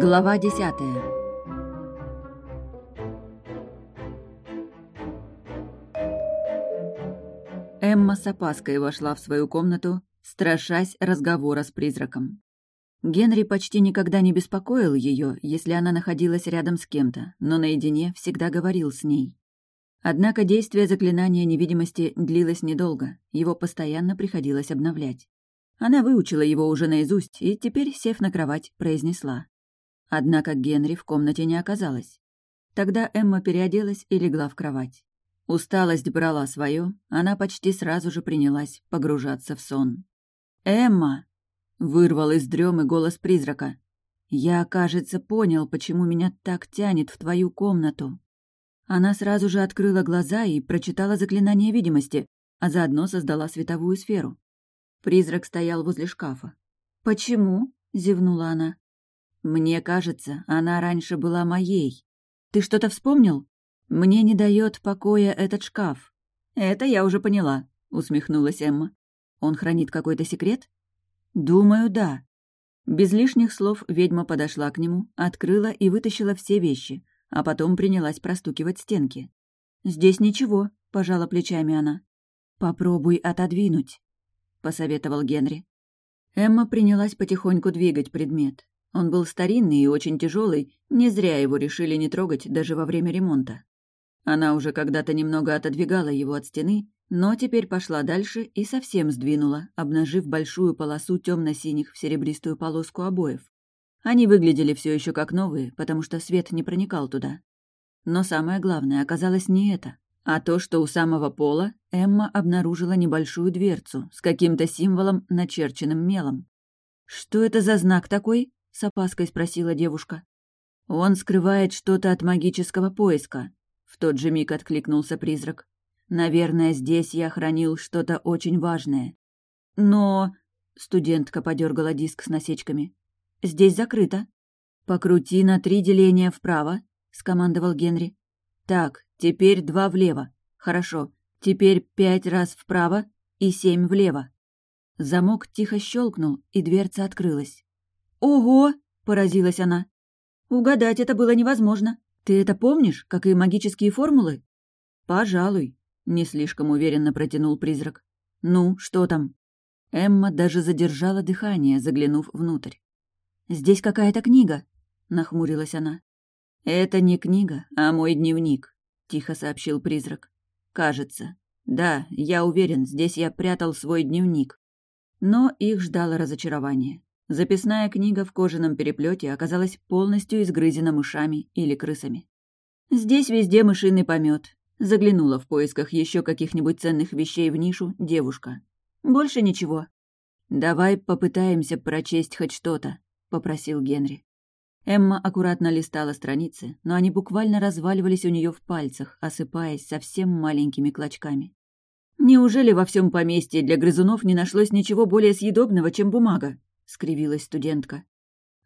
Глава десятая Эмма с опаской вошла в свою комнату, страшась разговора с призраком. Генри почти никогда не беспокоил ее, если она находилась рядом с кем-то, но наедине всегда говорил с ней. Однако действие заклинания невидимости длилось недолго, его постоянно приходилось обновлять. Она выучила его уже наизусть и теперь, сев на кровать, произнесла. Однако Генри в комнате не оказалось. Тогда Эмма переоделась и легла в кровать. Усталость брала свое, она почти сразу же принялась погружаться в сон. «Эмма!» — вырвал из дремы голос призрака. «Я, кажется, понял, почему меня так тянет в твою комнату». Она сразу же открыла глаза и прочитала заклинание видимости, а заодно создала световую сферу. Призрак стоял возле шкафа. «Почему?» — зевнула она. «Мне кажется, она раньше была моей. Ты что-то вспомнил? Мне не дает покоя этот шкаф». «Это я уже поняла», — усмехнулась Эмма. «Он хранит какой-то секрет?» «Думаю, да». Без лишних слов ведьма подошла к нему, открыла и вытащила все вещи, а потом принялась простукивать стенки. «Здесь ничего», — пожала плечами она. «Попробуй отодвинуть», — посоветовал Генри. Эмма принялась потихоньку двигать предмет. Он был старинный и очень тяжелый, не зря его решили не трогать даже во время ремонта. Она уже когда-то немного отодвигала его от стены, но теперь пошла дальше и совсем сдвинула, обнажив большую полосу темно-синих в серебристую полоску обоев. Они выглядели все еще как новые, потому что свет не проникал туда. Но самое главное оказалось не это, а то, что у самого пола Эмма обнаружила небольшую дверцу с каким-то символом, начерченным мелом. «Что это за знак такой?» — с опаской спросила девушка. «Он скрывает что-то от магического поиска», — в тот же миг откликнулся призрак. «Наверное, здесь я хранил что-то очень важное». «Но...» — студентка подергала диск с насечками. Здесь закрыто. Покрути на три деления вправо, скомандовал Генри. Так, теперь два влево. Хорошо. Теперь пять раз вправо и семь влево. Замок тихо щелкнул, и дверца открылась. «Ого!» — поразилась она. «Угадать это было невозможно. Ты это помнишь, как и магические формулы?» «Пожалуй», — не слишком уверенно протянул призрак. «Ну, что там?» Эмма даже задержала дыхание, заглянув внутрь. «Здесь какая-то книга», — нахмурилась она. «Это не книга, а мой дневник», — тихо сообщил призрак. «Кажется. Да, я уверен, здесь я прятал свой дневник». Но их ждало разочарование. Записная книга в кожаном переплете оказалась полностью изгрызена мышами или крысами. Здесь везде мышиный помет. Заглянула в поисках еще каких-нибудь ценных вещей в нишу девушка. Больше ничего. Давай попытаемся прочесть хоть что-то. — попросил Генри. Эмма аккуратно листала страницы, но они буквально разваливались у нее в пальцах, осыпаясь совсем маленькими клочками. «Неужели во всем поместье для грызунов не нашлось ничего более съедобного, чем бумага?» — скривилась студентка.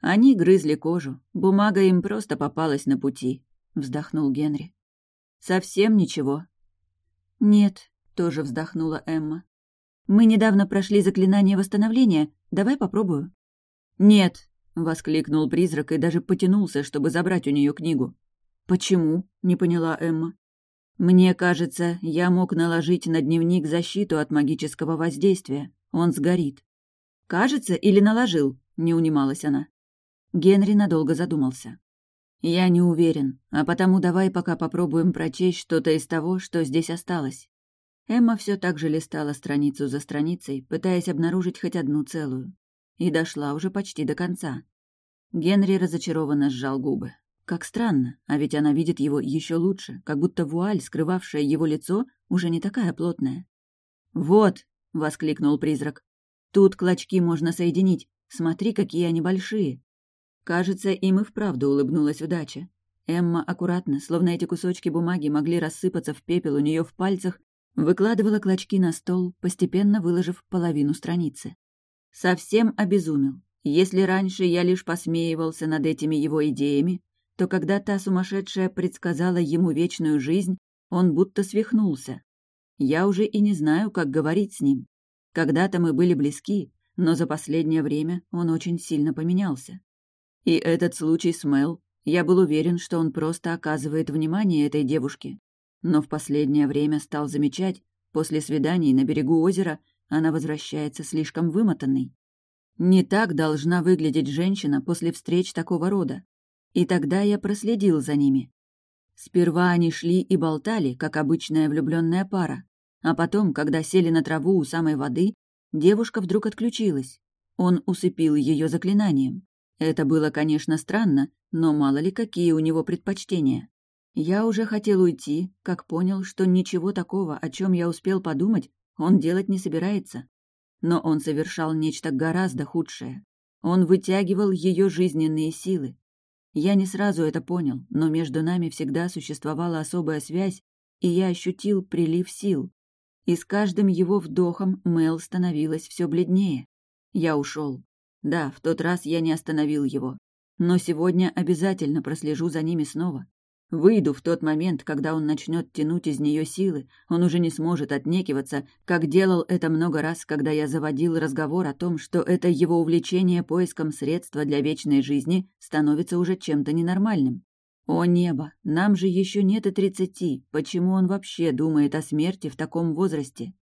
«Они грызли кожу, бумага им просто попалась на пути», — вздохнул Генри. «Совсем ничего». «Нет», — тоже вздохнула Эмма. «Мы недавно прошли заклинание восстановления, давай попробую». «Нет», — воскликнул призрак и даже потянулся, чтобы забрать у нее книгу. «Почему?» — не поняла Эмма. «Мне кажется, я мог наложить на дневник защиту от магического воздействия. Он сгорит». «Кажется или наложил?» — не унималась она. Генри надолго задумался. «Я не уверен, а потому давай пока попробуем прочесть что-то из того, что здесь осталось». Эмма все так же листала страницу за страницей, пытаясь обнаружить хоть одну целую и дошла уже почти до конца. Генри разочарованно сжал губы. Как странно, а ведь она видит его еще лучше, как будто вуаль, скрывавшая его лицо, уже не такая плотная. «Вот!» — воскликнул призрак. «Тут клочки можно соединить. Смотри, какие они большие!» Кажется, им и вправду улыбнулась удача. Эмма аккуратно, словно эти кусочки бумаги могли рассыпаться в пепел у нее в пальцах, выкладывала клочки на стол, постепенно выложив половину страницы. Совсем обезумел. Если раньше я лишь посмеивался над этими его идеями, то когда та сумасшедшая предсказала ему вечную жизнь, он будто свихнулся. Я уже и не знаю, как говорить с ним. Когда-то мы были близки, но за последнее время он очень сильно поменялся. И этот случай с Мел, я был уверен, что он просто оказывает внимание этой девушке. Но в последнее время стал замечать, после свиданий на берегу озера она возвращается слишком вымотанной. Не так должна выглядеть женщина после встреч такого рода. И тогда я проследил за ними. Сперва они шли и болтали, как обычная влюбленная пара. А потом, когда сели на траву у самой воды, девушка вдруг отключилась. Он усыпил ее заклинанием. Это было, конечно, странно, но мало ли какие у него предпочтения. Я уже хотел уйти, как понял, что ничего такого, о чем я успел подумать, он делать не собирается. Но он совершал нечто гораздо худшее. Он вытягивал ее жизненные силы. Я не сразу это понял, но между нами всегда существовала особая связь, и я ощутил прилив сил. И с каждым его вдохом Мел становилась все бледнее. Я ушел. Да, в тот раз я не остановил его. Но сегодня обязательно прослежу за ними снова. Выйду в тот момент, когда он начнет тянуть из нее силы, он уже не сможет отнекиваться, как делал это много раз, когда я заводил разговор о том, что это его увлечение поиском средства для вечной жизни становится уже чем-то ненормальным. О небо, нам же еще нет и тридцати, почему он вообще думает о смерти в таком возрасте?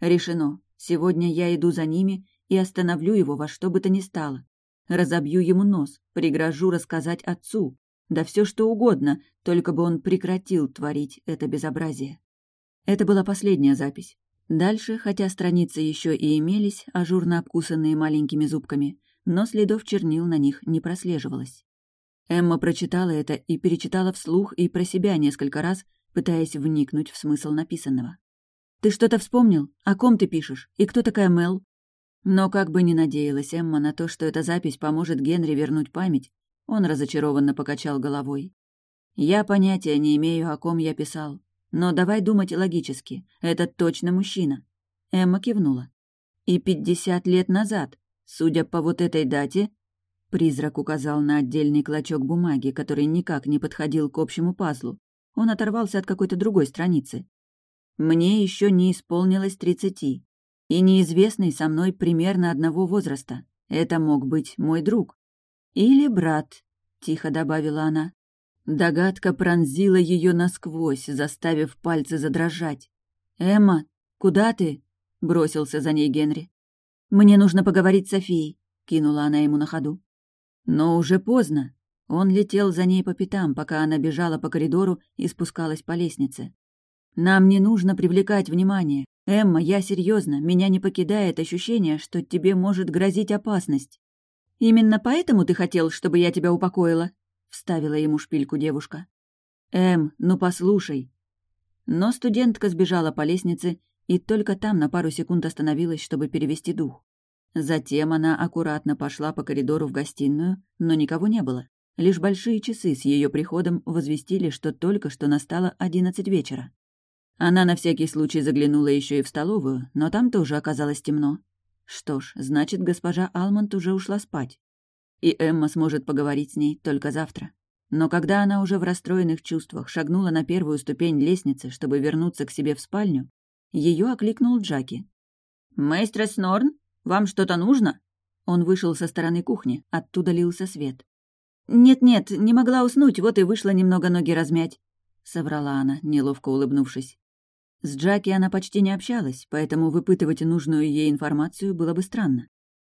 Решено, сегодня я иду за ними и остановлю его во что бы то ни стало. Разобью ему нос, пригрожу рассказать отцу, да все что угодно, только бы он прекратил творить это безобразие. Это была последняя запись. Дальше, хотя страницы еще и имелись, ажурно обкусанные маленькими зубками, но следов чернил на них не прослеживалось. Эмма прочитала это и перечитала вслух и про себя несколько раз, пытаясь вникнуть в смысл написанного. «Ты что-то вспомнил? О ком ты пишешь? И кто такая Мел?» Но как бы ни надеялась Эмма на то, что эта запись поможет Генри вернуть память, он разочарованно покачал головой. «Я понятия не имею, о ком я писал. Но давай думать логически. Это точно мужчина». Эмма кивнула. «И пятьдесят лет назад, судя по вот этой дате...» Призрак указал на отдельный клочок бумаги, который никак не подходил к общему пазлу. Он оторвался от какой-то другой страницы. «Мне еще не исполнилось тридцати. И неизвестный со мной примерно одного возраста. Это мог быть мой друг. «Или брат», — тихо добавила она. Догадка пронзила ее насквозь, заставив пальцы задрожать. «Эмма, куда ты?» — бросился за ней Генри. «Мне нужно поговорить с Софией», — кинула она ему на ходу. Но уже поздно. Он летел за ней по пятам, пока она бежала по коридору и спускалась по лестнице. «Нам не нужно привлекать внимание. Эмма, я серьезно, меня не покидает ощущение, что тебе может грозить опасность». «Именно поэтому ты хотел, чтобы я тебя упокоила?» — вставила ему шпильку девушка. «Эм, ну послушай». Но студентка сбежала по лестнице и только там на пару секунд остановилась, чтобы перевести дух. Затем она аккуратно пошла по коридору в гостиную, но никого не было. Лишь большие часы с ее приходом возвестили, что только что настало одиннадцать вечера. Она на всякий случай заглянула еще и в столовую, но там тоже оказалось темно. Что ж, значит, госпожа Алмонт уже ушла спать. И Эмма сможет поговорить с ней только завтра. Но когда она уже в расстроенных чувствах шагнула на первую ступень лестницы, чтобы вернуться к себе в спальню, ее окликнул Джаки. «Мейстрес Норн, вам что-то нужно?» Он вышел со стороны кухни, оттуда лился свет. «Нет-нет, не могла уснуть, вот и вышла немного ноги размять», — соврала она, неловко улыбнувшись. С Джаки она почти не общалась, поэтому выпытывать нужную ей информацию было бы странно.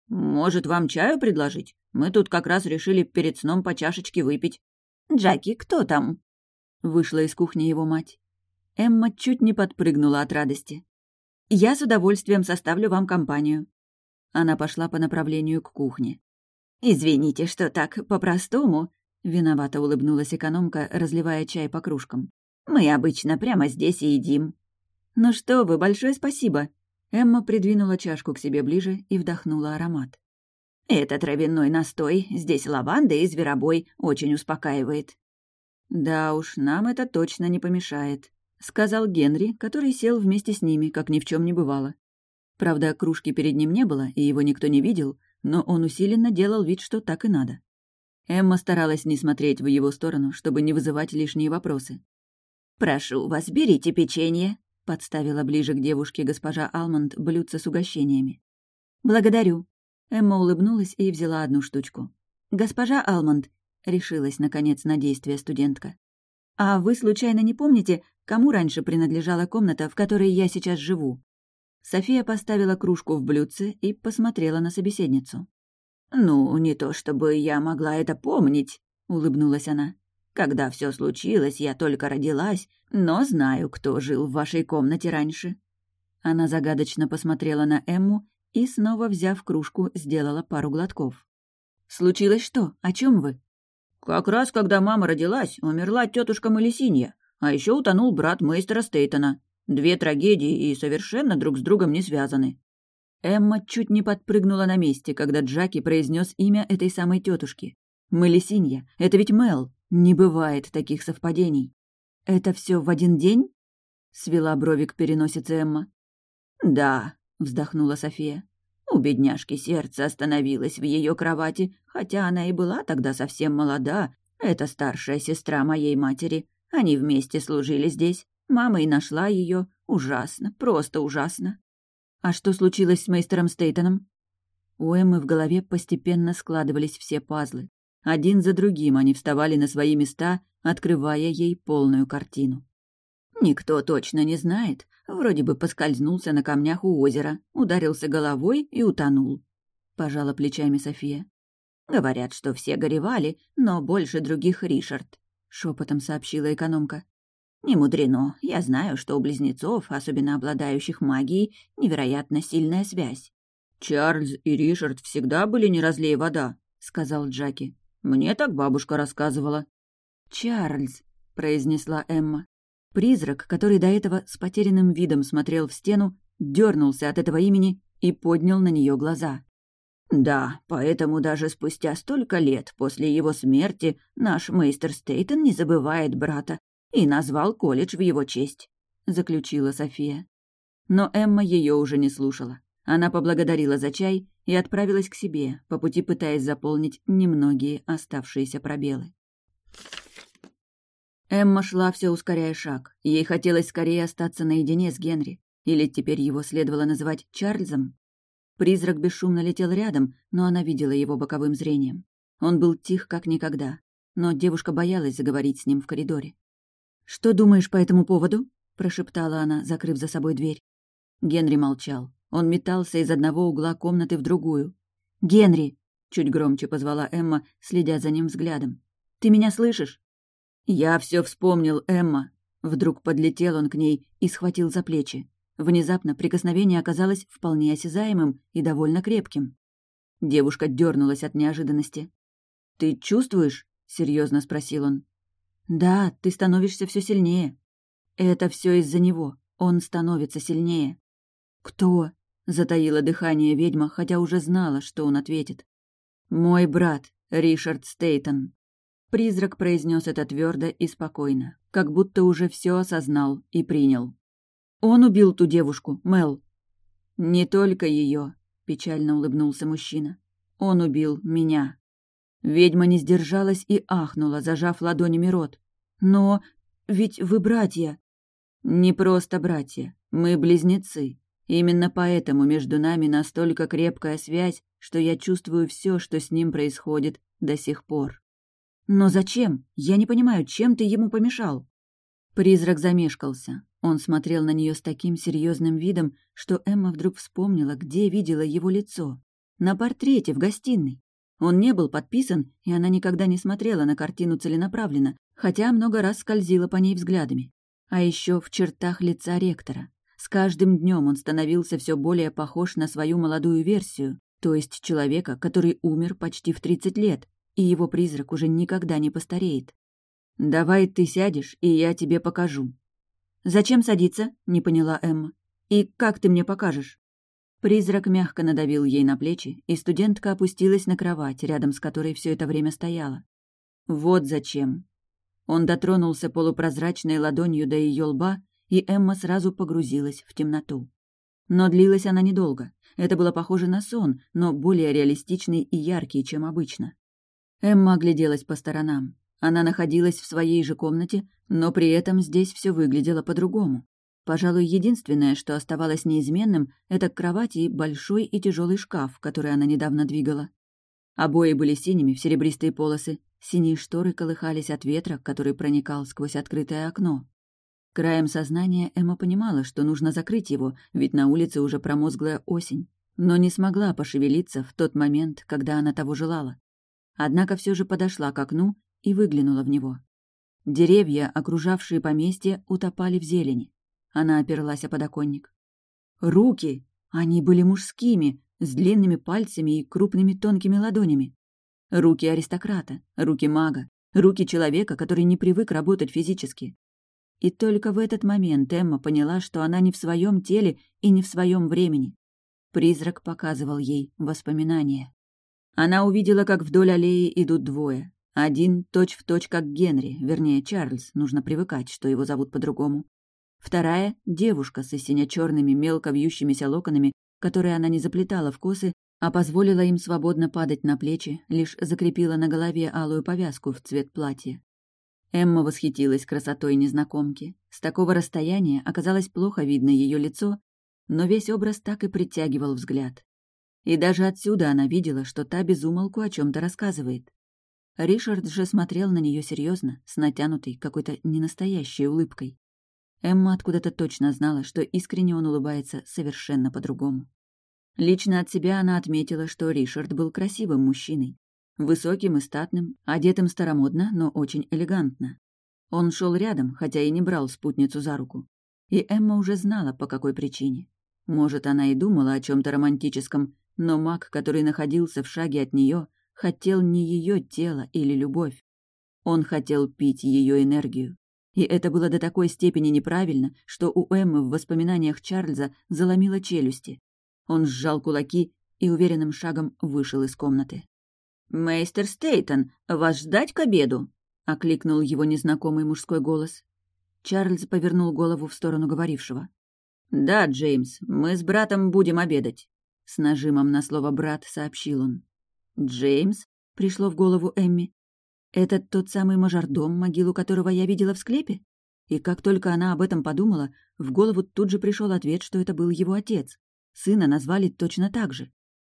«Может, вам чаю предложить? Мы тут как раз решили перед сном по чашечке выпить». «Джаки, кто там?» Вышла из кухни его мать. Эмма чуть не подпрыгнула от радости. «Я с удовольствием составлю вам компанию». Она пошла по направлению к кухне. «Извините, что так по-простому», — виновато улыбнулась экономка, разливая чай по кружкам. «Мы обычно прямо здесь и едим». «Ну что вы, большое спасибо!» Эмма придвинула чашку к себе ближе и вдохнула аромат. «Это травяной настой, здесь лаванда и зверобой, очень успокаивает». «Да уж, нам это точно не помешает», — сказал Генри, который сел вместе с ними, как ни в чем не бывало. Правда, кружки перед ним не было, и его никто не видел, но он усиленно делал вид, что так и надо. Эмма старалась не смотреть в его сторону, чтобы не вызывать лишние вопросы. «Прошу вас, берите печенье», Подставила ближе к девушке госпожа Алмонд блюдце с угощениями. «Благодарю». Эмма улыбнулась и взяла одну штучку. «Госпожа Алмонд», — решилась, наконец, на действие студентка. «А вы случайно не помните, кому раньше принадлежала комната, в которой я сейчас живу?» София поставила кружку в блюдце и посмотрела на собеседницу. «Ну, не то чтобы я могла это помнить», — улыбнулась она. «Когда все случилось, я только родилась, но знаю, кто жил в вашей комнате раньше». Она загадочно посмотрела на Эмму и, снова взяв кружку, сделала пару глотков. «Случилось что? О чем вы?» «Как раз, когда мама родилась, умерла тетушка Малисинья, а еще утонул брат мейстера Стейтона. Две трагедии и совершенно друг с другом не связаны». Эмма чуть не подпрыгнула на месте, когда Джаки произнес имя этой самой тетушки. «Малисинья, это ведь Мел. Не бывает таких совпадений. Это все в один день?» Свела бровик переносице Эмма. «Да», — вздохнула София. У бедняжки сердце остановилось в ее кровати, хотя она и была тогда совсем молода. Это старшая сестра моей матери. Они вместе служили здесь. Мама и нашла ее. Ужасно, просто ужасно. А что случилось с мейстером Стейтоном? У Эммы в голове постепенно складывались все пазлы. Один за другим они вставали на свои места, открывая ей полную картину. Никто точно не знает. Вроде бы поскользнулся на камнях у озера, ударился головой и утонул. Пожала плечами София. Говорят, что все горевали, но больше других Ришард, шепотом сообщила экономка. Не мудрено, я знаю, что у близнецов, особенно обладающих магией, невероятно сильная связь. «Чарльз и Ришард всегда были не разлей вода», — сказал Джаки. «Мне так бабушка рассказывала». «Чарльз», — произнесла Эмма. Призрак, который до этого с потерянным видом смотрел в стену, дернулся от этого имени и поднял на нее глаза. «Да, поэтому даже спустя столько лет после его смерти наш мейстер Стейтон не забывает брата и назвал колледж в его честь», — заключила София. Но Эмма ее уже не слушала. Она поблагодарила за чай и отправилась к себе, по пути пытаясь заполнить немногие оставшиеся пробелы. Эмма шла все ускоряя шаг. Ей хотелось скорее остаться наедине с Генри. Или теперь его следовало называть Чарльзом? Призрак бесшумно летел рядом, но она видела его боковым зрением. Он был тих, как никогда. Но девушка боялась заговорить с ним в коридоре. «Что думаешь по этому поводу?» — прошептала она, закрыв за собой дверь. Генри молчал. Он метался из одного угла комнаты в другую. «Генри!» — чуть громче позвала Эмма, следя за ним взглядом. «Ты меня слышишь?» «Я все вспомнил, Эмма!» Вдруг подлетел он к ней и схватил за плечи. Внезапно прикосновение оказалось вполне осязаемым и довольно крепким. Девушка дернулась от неожиданности. «Ты чувствуешь?» — серьезно спросил он. «Да, ты становишься все сильнее. Это все из-за него. Он становится сильнее». «Кто?» — затаила дыхание ведьма, хотя уже знала, что он ответит. «Мой брат, Ришард Стейтон». Призрак произнес это твердо и спокойно, как будто уже все осознал и принял. Он убил ту девушку, Мел. Не только ее, печально улыбнулся мужчина. Он убил меня. Ведьма не сдержалась и ахнула, зажав ладонями рот. Но ведь вы братья. Не просто братья, мы близнецы. Именно поэтому между нами настолько крепкая связь, что я чувствую все, что с ним происходит до сих пор. «Но зачем? Я не понимаю, чем ты ему помешал?» Призрак замешкался. Он смотрел на нее с таким серьезным видом, что Эмма вдруг вспомнила, где видела его лицо. На портрете в гостиной. Он не был подписан, и она никогда не смотрела на картину целенаправленно, хотя много раз скользила по ней взглядами. А еще в чертах лица ректора. С каждым днем он становился все более похож на свою молодую версию, то есть человека, который умер почти в 30 лет, и его призрак уже никогда не постареет. «Давай ты сядешь, и я тебе покажу». «Зачем садиться?» — не поняла Эмма. «И как ты мне покажешь?» Призрак мягко надавил ей на плечи, и студентка опустилась на кровать, рядом с которой все это время стояла. «Вот зачем». Он дотронулся полупрозрачной ладонью до ее лба, и Эмма сразу погрузилась в темноту. Но длилась она недолго. Это было похоже на сон, но более реалистичный и яркий, чем обычно. Эмма огляделась по сторонам. Она находилась в своей же комнате, но при этом здесь все выглядело по-другому. Пожалуй, единственное, что оставалось неизменным, это кровать и большой и тяжелый шкаф, который она недавно двигала. Обои были синими в серебристые полосы, синие шторы колыхались от ветра, который проникал сквозь открытое окно. Краем сознания Эмма понимала, что нужно закрыть его, ведь на улице уже промозглая осень, но не смогла пошевелиться в тот момент, когда она того желала. Однако все же подошла к окну и выглянула в него. Деревья, окружавшие поместье, утопали в зелени. Она оперлась о подоконник. Руки! Они были мужскими, с длинными пальцами и крупными тонкими ладонями. Руки аристократа, руки мага, руки человека, который не привык работать физически. И только в этот момент Эмма поняла, что она не в своем теле и не в своем времени. Призрак показывал ей воспоминания. Она увидела, как вдоль аллеи идут двое. Один точь-в-точь, точь, как Генри, вернее, Чарльз, нужно привыкать, что его зовут по-другому. Вторая — девушка с сине-черными мелко вьющимися локонами, которые она не заплетала в косы, а позволила им свободно падать на плечи, лишь закрепила на голове алую повязку в цвет платья. Эмма восхитилась красотой незнакомки. С такого расстояния оказалось плохо видно ее лицо, но весь образ так и притягивал взгляд. И даже отсюда она видела, что та безумолку о чем то рассказывает. Ришард же смотрел на нее серьезно, с натянутой, какой-то ненастоящей улыбкой. Эмма откуда-то точно знала, что искренне он улыбается совершенно по-другому. Лично от себя она отметила, что Ришард был красивым мужчиной. Высоким и статным, одетым старомодно, но очень элегантно. Он шел рядом, хотя и не брал спутницу за руку. И Эмма уже знала, по какой причине. Может, она и думала о чем то романтическом, но маг, который находился в шаге от нее, хотел не ее тело или любовь. Он хотел пить ее энергию. И это было до такой степени неправильно, что у Эммы в воспоминаниях Чарльза заломило челюсти. Он сжал кулаки и уверенным шагом вышел из комнаты. «Мейстер Стейтон, вас ждать к обеду?» — окликнул его незнакомый мужской голос. Чарльз повернул голову в сторону говорившего. «Да, Джеймс, мы с братом будем обедать», — с нажимом на слово «брат» сообщил он. «Джеймс?» — пришло в голову Эмми. «Это тот самый мажордом, могилу которого я видела в склепе?» И как только она об этом подумала, в голову тут же пришел ответ, что это был его отец. Сына назвали точно так же.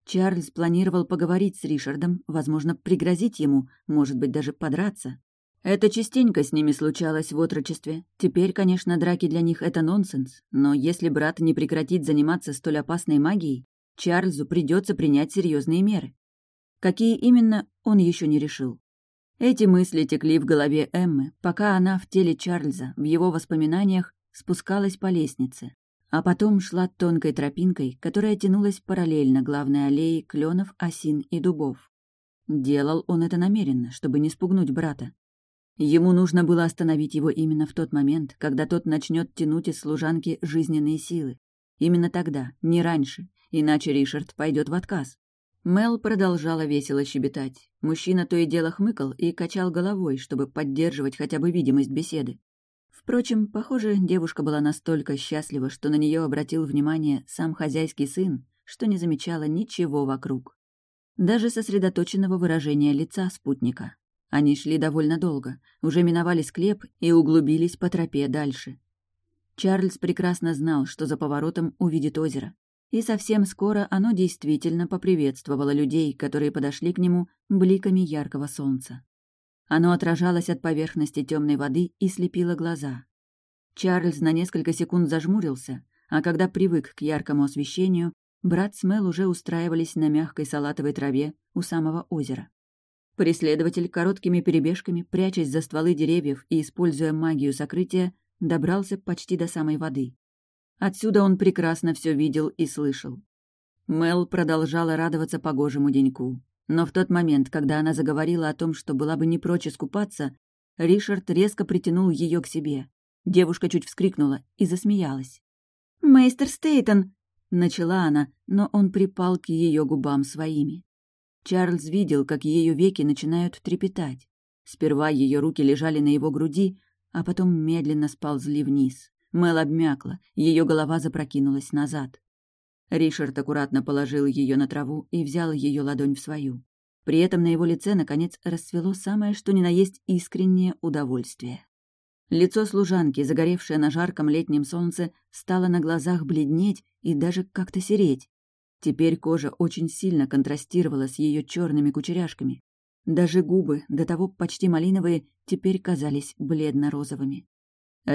Чарльз планировал поговорить с Ришардом, возможно, пригрозить ему, может быть, даже подраться. Это частенько с ними случалось в отрочестве. Теперь, конечно, драки для них — это нонсенс, но если брат не прекратит заниматься столь опасной магией, Чарльзу придется принять серьезные меры. Какие именно, он еще не решил. Эти мысли текли в голове Эммы, пока она в теле Чарльза, в его воспоминаниях, спускалась по лестнице, а потом шла тонкой тропинкой, которая тянулась параллельно главной аллее кленов, осин и дубов. Делал он это намеренно, чтобы не спугнуть брата. Ему нужно было остановить его именно в тот момент, когда тот начнет тянуть из служанки жизненные силы. Именно тогда, не раньше, иначе Ришард пойдет в отказ. Мел продолжала весело щебетать. Мужчина то и дело хмыкал и качал головой, чтобы поддерживать хотя бы видимость беседы. Впрочем, похоже, девушка была настолько счастлива, что на нее обратил внимание сам хозяйский сын, что не замечала ничего вокруг. Даже сосредоточенного выражения лица спутника. Они шли довольно долго, уже миновали склеп и углубились по тропе дальше. Чарльз прекрасно знал, что за поворотом увидит озеро. И совсем скоро оно действительно поприветствовало людей, которые подошли к нему бликами яркого солнца. Оно отражалось от поверхности темной воды и слепило глаза. Чарльз на несколько секунд зажмурился, а когда привык к яркому освещению, брат с Мел уже устраивались на мягкой салатовой траве у самого озера. Преследователь короткими перебежками, прячась за стволы деревьев и используя магию сокрытия, добрался почти до самой воды. Отсюда он прекрасно все видел и слышал. Мел продолжала радоваться погожему деньку. Но в тот момент, когда она заговорила о том, что была бы не прочь искупаться, Ришард резко притянул ее к себе. Девушка чуть вскрикнула и засмеялась. «Мейстер Стейтон!» — начала она, но он припал к ее губам своими. Чарльз видел, как ее веки начинают трепетать. Сперва ее руки лежали на его груди, а потом медленно сползли вниз. Мел обмякла, ее голова запрокинулась назад. Ришард аккуратно положил ее на траву и взял ее ладонь в свою. При этом на его лице, наконец, расцвело самое что ни на есть искреннее удовольствие. Лицо служанки, загоревшее на жарком летнем солнце, стало на глазах бледнеть и даже как-то сереть. Теперь кожа очень сильно контрастировала с ее черными кучеряшками. Даже губы, до того почти малиновые, теперь казались бледно-розовыми.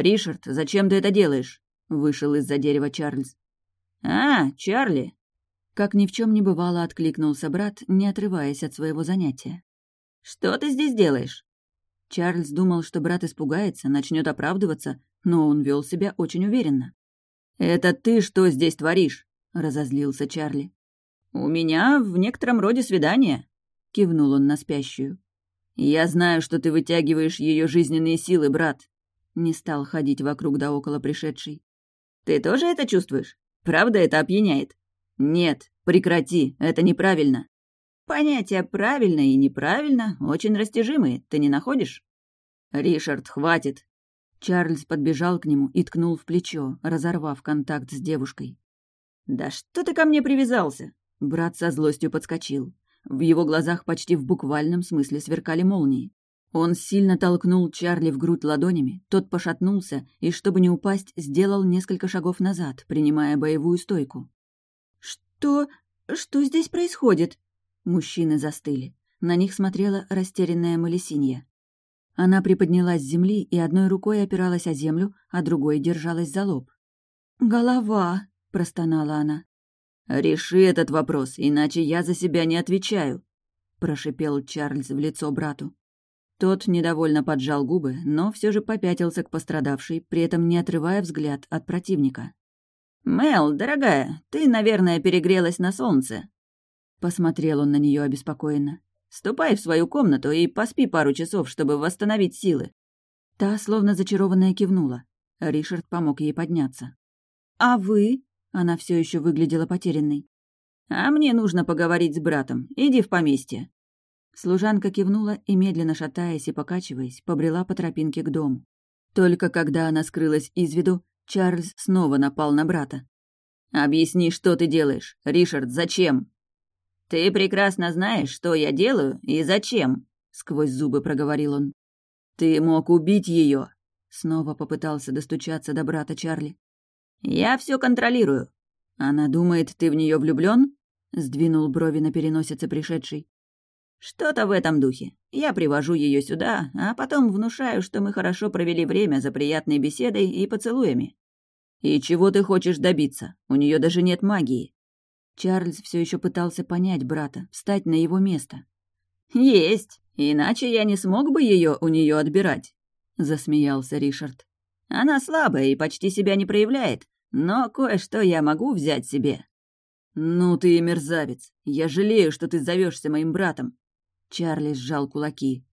«Ришард, зачем ты это делаешь?» — вышел из-за дерева Чарльз. «А, Чарли!» Как ни в чем не бывало, откликнулся брат, не отрываясь от своего занятия. «Что ты здесь делаешь?» Чарльз думал, что брат испугается, начнет оправдываться, но он вел себя очень уверенно. «Это ты что здесь творишь?» — разозлился Чарли. «У меня в некотором роде свидание», — кивнул он на спящую. «Я знаю, что ты вытягиваешь ее жизненные силы, брат», — не стал ходить вокруг да около пришедший. «Ты тоже это чувствуешь? Правда это опьяняет?» «Нет, прекрати, это неправильно». «Понятия «правильно» и «неправильно» очень растяжимые, ты не находишь?» «Ришард, хватит!» Чарльз подбежал к нему и ткнул в плечо, разорвав контакт с девушкой. «Да что ты ко мне привязался?» Брат со злостью подскочил. В его глазах почти в буквальном смысле сверкали молнии. Он сильно толкнул Чарли в грудь ладонями, тот пошатнулся и, чтобы не упасть, сделал несколько шагов назад, принимая боевую стойку. «Что... что здесь происходит?» Мужчины застыли. На них смотрела растерянная Малесинья. Она приподнялась с земли и одной рукой опиралась о землю, а другой держалась за лоб. «Голова!» — простонала она. «Реши этот вопрос, иначе я за себя не отвечаю», — прошипел Чарльз в лицо брату. Тот недовольно поджал губы, но все же попятился к пострадавшей, при этом не отрывая взгляд от противника. «Мел, дорогая, ты, наверное, перегрелась на солнце». Посмотрел он на нее обеспокоенно. «Ступай в свою комнату и поспи пару часов, чтобы восстановить силы». Та, словно зачарованная, кивнула. Ришард помог ей подняться. «А вы?» Она все еще выглядела потерянной. «А мне нужно поговорить с братом. Иди в поместье». Служанка кивнула и, медленно шатаясь и покачиваясь, побрела по тропинке к дому. Только когда она скрылась из виду, Чарльз снова напал на брата. «Объясни, что ты делаешь. Ришард, зачем?» «Ты прекрасно знаешь, что я делаю и зачем», — сквозь зубы проговорил он. «Ты мог убить ее. Снова попытался достучаться до брата Чарли. «Я все контролирую». «Она думает, ты в нее влюблен? сдвинул брови на переносице пришедший. «Что-то в этом духе. Я привожу ее сюда, а потом внушаю, что мы хорошо провели время за приятной беседой и поцелуями». «И чего ты хочешь добиться? У нее даже нет магии». Чарльз все еще пытался понять брата, встать на его место. «Есть, иначе я не смог бы ее у нее отбирать», — засмеялся Ришард. «Она слабая и почти себя не проявляет, но кое-что я могу взять себе». «Ну ты и мерзавец. Я жалею, что ты зовешься моим братом». Чарли сжал кулаки.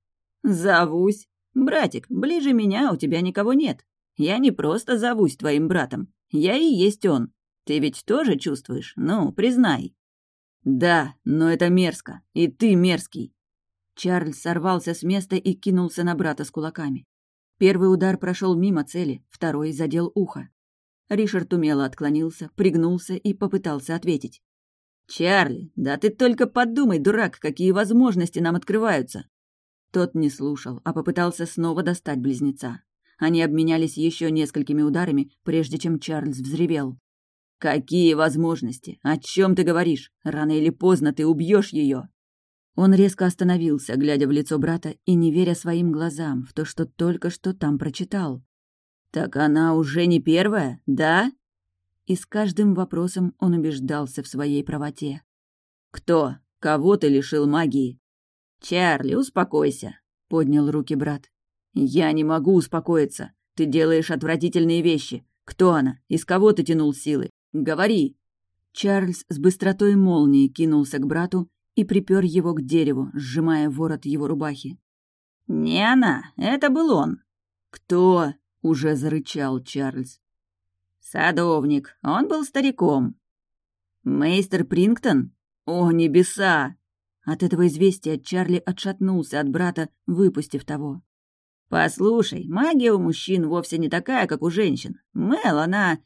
«Зовусь. Братик, ближе меня у тебя никого нет. Я не просто зовусь твоим братом. Я и есть он. Ты ведь тоже чувствуешь? Ну, признай». «Да, но это мерзко. И ты мерзкий». Чарльз сорвался с места и кинулся на брата с кулаками. Первый удар прошел мимо цели, второй задел ухо. Ришард умело отклонился, пригнулся и попытался ответить. «Чарли, да ты только подумай, дурак, какие возможности нам открываются!» Тот не слушал, а попытался снова достать близнеца. Они обменялись еще несколькими ударами, прежде чем Чарльз взревел. «Какие возможности? О чем ты говоришь? Рано или поздно ты убьешь ее!» Он резко остановился, глядя в лицо брата и не веря своим глазам в то, что только что там прочитал. «Так она уже не первая, да?» И с каждым вопросом он убеждался в своей правоте. «Кто? Кого ты лишил магии?» «Чарли, успокойся», — поднял руки брат. «Я не могу успокоиться. Ты делаешь отвратительные вещи. Кто она? Из кого ты тянул силы? Говори!» Чарльз с быстротой молнии кинулся к брату и припер его к дереву, сжимая ворот его рубахи. «Не она, это был он». «Кто?» — уже зарычал Чарльз. «Садовник. Он был стариком». «Мейстер Прингтон? О, небеса!» От этого известия Чарли отшатнулся от брата, выпустив того. «Послушай, магия у мужчин вовсе не такая, как у женщин. Мел, она...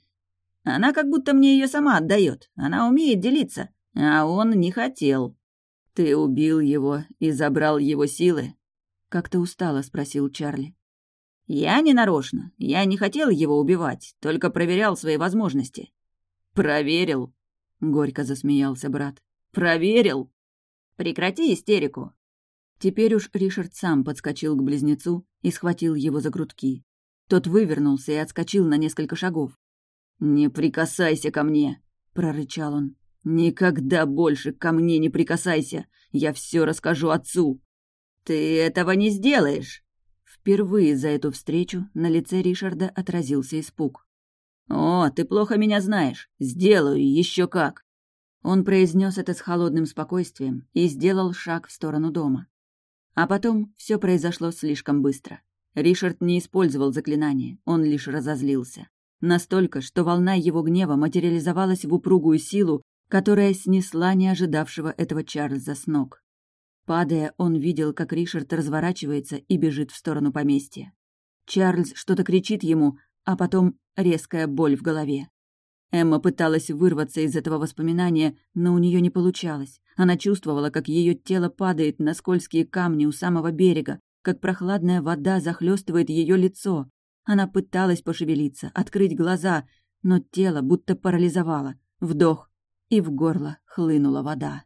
Она как будто мне ее сама отдает. Она умеет делиться, а он не хотел». «Ты убил его и забрал его силы?» — как-то устало спросил Чарли. «Я не нарочно. Я не хотел его убивать, только проверял свои возможности». «Проверил?» горько засмеялся брат. «Проверил!» «Прекрати истерику!» Теперь уж Ришард сам подскочил к близнецу и схватил его за грудки. Тот вывернулся и отскочил на несколько шагов. «Не прикасайся ко мне!» — прорычал он. «Никогда больше ко мне не прикасайся! Я все расскажу отцу!» «Ты этого не сделаешь!» Впервые за эту встречу на лице Ришарда отразился испуг. «О, ты плохо меня знаешь. Сделаю, еще как!» Он произнес это с холодным спокойствием и сделал шаг в сторону дома. А потом все произошло слишком быстро. Ришард не использовал заклинание, он лишь разозлился. Настолько, что волна его гнева материализовалась в упругую силу, которая снесла неожидавшего этого Чарльза с ног. Падая, он видел, как Ришард разворачивается и бежит в сторону поместья. Чарльз что-то кричит ему, а потом резкая боль в голове. Эмма пыталась вырваться из этого воспоминания, но у нее не получалось. Она чувствовала, как ее тело падает на скользкие камни у самого берега, как прохладная вода захлестывает ее лицо. Она пыталась пошевелиться, открыть глаза, но тело будто парализовало. Вдох, и в горло хлынула вода.